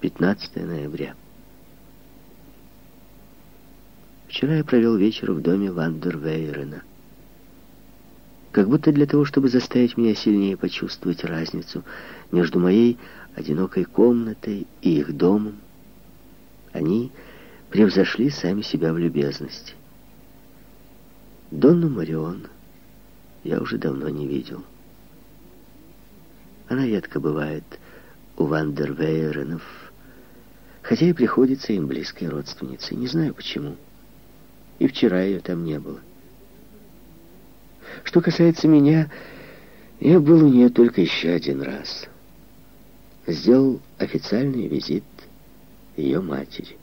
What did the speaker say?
15 ноября. Вчера я провел вечер в доме Вандервейрена. Как будто для того, чтобы заставить меня сильнее почувствовать разницу между моей одинокой комнатой и их домом, они превзошли сами себя в любезности. Донну Марион я уже давно не видел. Она редко бывает у Вандервейренов, хотя и приходится им близкой родственницей. Не знаю почему. И вчера ее там не было. Что касается меня, я был у нее только еще один раз. Сделал официальный визит ее матери.